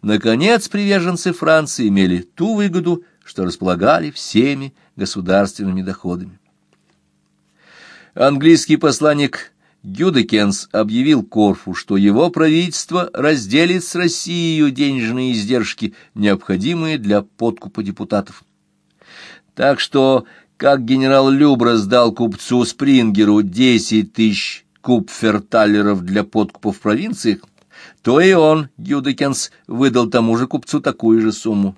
Наконец, приверженцы Франции имели ту выгоду, что располагали всеми государственными доходами. Английский посланник Гюдекенс объявил Корфу, что его правительство разделит с Россией денежные издержки, необходимые для подкупа депутатов. Так что, как генерал Любра сдал купцу Спрингеру 10 тысяч купферталеров для подкупа в провинциях, то и он, Гюдекенс, выдал тому же купцу такую же сумму.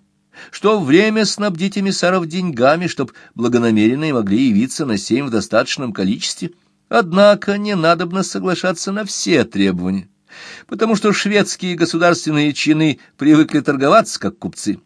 Что время снабдить эмиссаров деньгами, чтоб благонамеренные могли явиться на семь в достаточном количестве. Однако не надобно соглашаться на все требования, потому что шведские государственные чины привыкли торговаться, как купцы.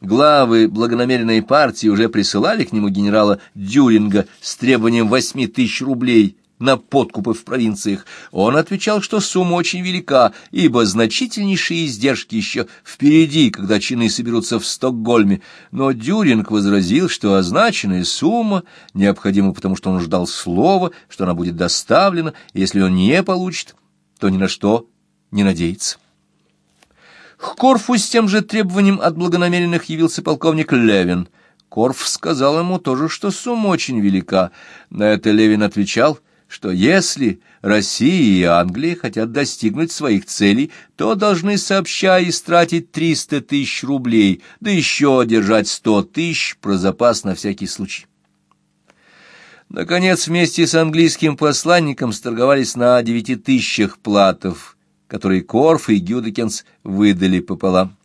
Главы благонамеренной партии уже присылали к нему генерала Дюринга с требованием восьми тысяч рублей на подкупы в провинциях, он отвечал, что сумма очень велика, ибо значительнейшие издержки еще впереди, когда чины соберутся в Стокгольме. Но Дюринг возразил, что означенная сумма необходима, потому что он ждал слова, что она будет доставлена, и если он не получит, то ни на что не надеется. К Корфу с тем же требованием от благонамеренных явился полковник Левин. Корф сказал ему тоже, что сумма очень велика. На это Левин отвечал — что если Россия и Англия хотят достигнуть своих целей, то должны сообща истратить 300 тысяч рублей, да еще держать 100 тысяч про запас на всякий случай. Наконец, вместе с английским посланником сторговались на девяти тысячах платов, которые Корф и Гюдекенс выдали пополам.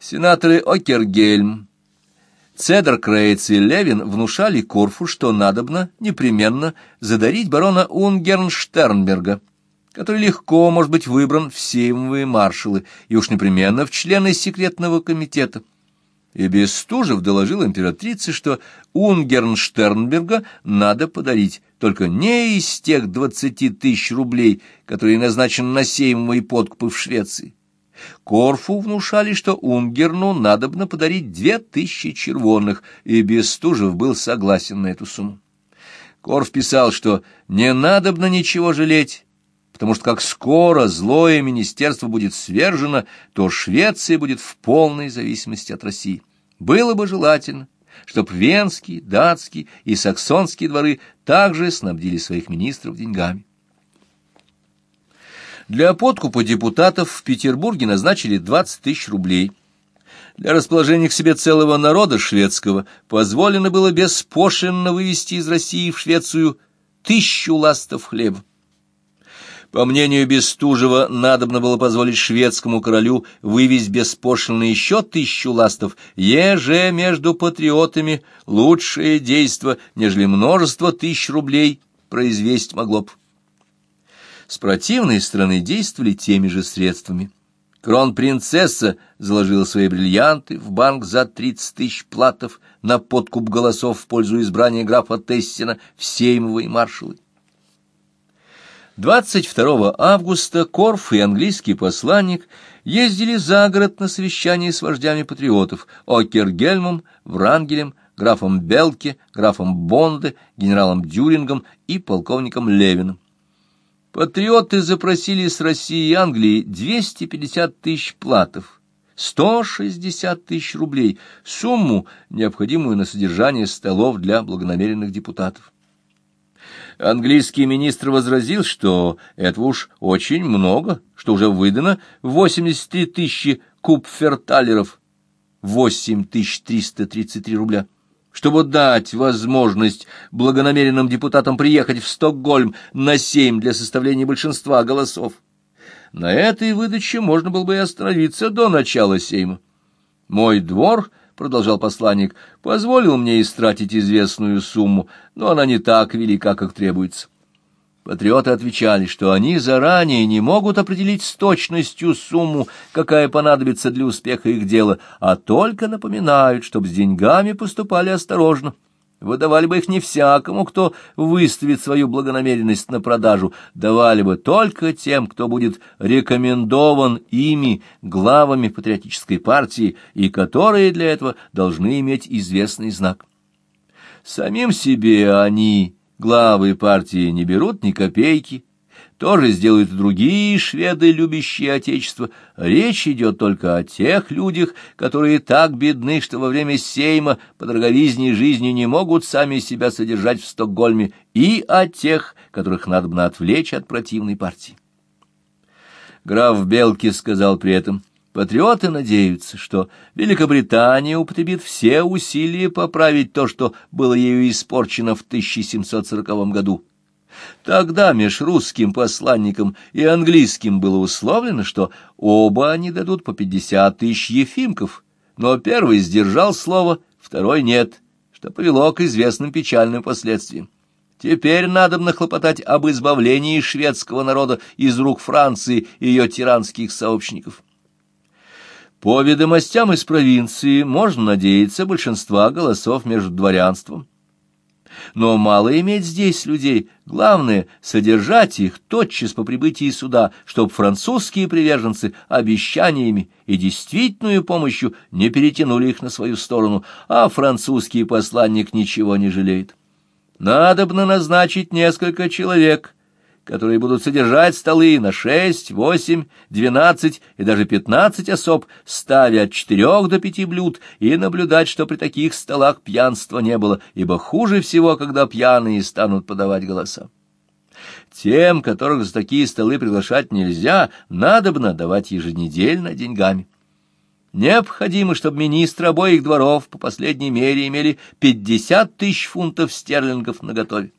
Сенаторы Окергельм, Цедр Крейц и Левин внушали Корфу, что надобно непременно задарить барона Унгернштернберга, который легко может быть выбран в сеймовые маршалы и уж непременно в члены секретного комитета. И Бестужев доложил императрице, что Унгернштернберга надо подарить, только не из тех двадцати тысяч рублей, которые назначены на сеймовые подкупы в Швеции, Корфу внушали, что Унгерну надобно подарить две тысячи червонных, и Бестужев был согласен на эту сумму. Корф писал, что не надобно ничего жалеть, потому что как скоро злое министерство будет свержено, то Швеция будет в полной зависимости от России. Было бы желательно, чтоб венский, датский и саксонские дворы также снабдили своих министров деньгами. Для подкупа депутатов в Петербурге назначили 20 тысяч рублей. Для расположения к себе целого народа шведского позволено было беспошлинно вывести из России в Швецию тысячу ластов хлеба. По мнению Бестужева, надобно было позволить шведскому королю вывезть беспошлино еще тысячу ластов, еже между патриотами лучшее действо, нежели множество тысяч рублей произвесть могло бы. С противной стороны действовали теми же средствами. Кронпринцесса заложила свои бриллианты в банк за 30 тысяч платов на подкуп голосов в пользу избрания графа Тессина в сеймовые маршалы. 22 августа Корф и английский посланник ездили за город на совещание с вождями патриотов Окергельмом, Врангелем, графом Белке, графом Бонде, генералом Дюрингом и полковником Левиным. Патриоты запросили с России и Англии 250 тысяч платов, 160 тысяч рублей, сумму, необходимую на содержание столов для благонамеренных депутатов. Английский министр возразил, что этого уж очень много, что уже выдано 83 тысячи купферталеров, 8333 рубля чтобы дать возможность благонамеренным депутатам приехать в Стокгольм на семь для составления большинства голосов. На этой выдаче можно было бы и остановиться до начала сейма. Мой двор, — продолжал посланник, — позволил мне истратить известную сумму, но она не так велика, как требуется. Патриоты отвечали, что они заранее не могут определить с точностью сумму, какая понадобится для успеха их дела, а только напоминают, чтобы с деньгами поступали осторожно. Выдавали бы их не всякому, кто выставит свою благонамеренность на продажу, давали бы только тем, кто будет рекомендован ими главами патриотической партии и которые для этого должны иметь известный знак. Самим себе они главы партии не берут ни копейки, тоже сделают другие шведы, любящие Отечество. Речь идет только о тех людях, которые так бедны, что во время сейма по дороговизне жизни не могут сами себя содержать в Стокгольме, и о тех, которых надо бы отвлечь от противной партии. Граф Белки сказал при этом, патриоты надеются, что Великобритания употребит все усилия поправить то, что было ею испорчено в 1740 году Тогда меж русским посланником и английским было условлено, что оба они дадут по пятьдесят тысяч ефимков, но первый сдержал слово, второй нет, что повело к известным печальным последствиям. Теперь надо нахлопотать об избавлении шведского народа из рук Франции и ее тиранских сообщников. По ведомостям из провинции можно надеяться большинства голосов между дворянством, но мало иметь здесь людей. Главное — содержать их тотчас по прибытии суда, чтоб французские приверженцы обещаниями и действительную помощью не перетянули их на свою сторону, а французский посланник ничего не жалеет. Надобно назначить несколько человек — которые будут содержать столы на шесть, восемь, двенадцать и даже пятнадцать особ, ставя от четырех до пяти блюд, и наблюдать, что при таких столах пьянства не было, ибо хуже всего, когда пьяные станут подавать голоса. Тем, которых за такие столы приглашать нельзя, надобно давать еженедельно деньгами. Необходимо, чтобы министры обоих дворов по последней мере имели пятьдесят тысяч фунтов стерлингов наготове.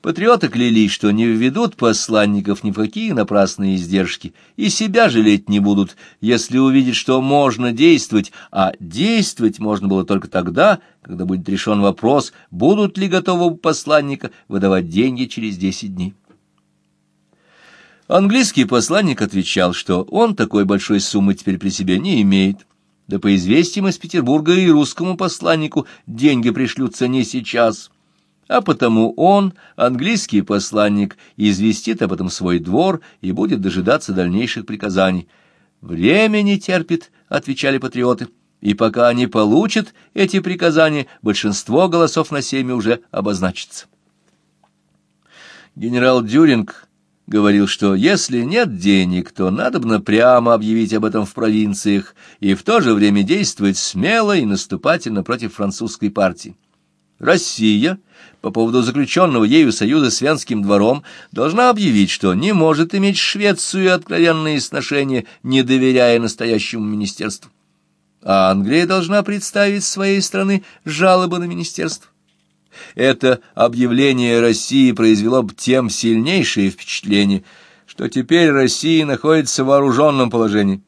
Патриоты клялись, что не введут посланников ни в какие напрасные издержки, и себя жалеть не будут, если увидят, что можно действовать, а действовать можно было только тогда, когда будет решен вопрос, будут ли готовы посланника выдавать деньги через десять дней. Английский посланник отвечал, что он такой большой суммы теперь при себе не имеет. Да по известиям из Петербурга и русскому посланнику деньги пришлются не сейчас — а потому он, английский посланник, известит об этом свой двор и будет дожидаться дальнейших приказаний. «Время не терпит», — отвечали патриоты, — «и пока они получат эти приказания, большинство голосов на семье уже обозначится». Генерал Дюринг говорил, что если нет денег, то надо прямо объявить об этом в провинциях и в то же время действовать смело и наступательно против французской партии. Россия по поводу заключенного ею союза с Венским двором должна объявить, что не может иметь Швецию откровенные сношения, не доверяя настоящему министерству. А Англия должна представить с своей страны жалобы на министерство. Это объявление России произвело бы тем сильнейшее впечатление, что теперь Россия находится в вооруженном положении.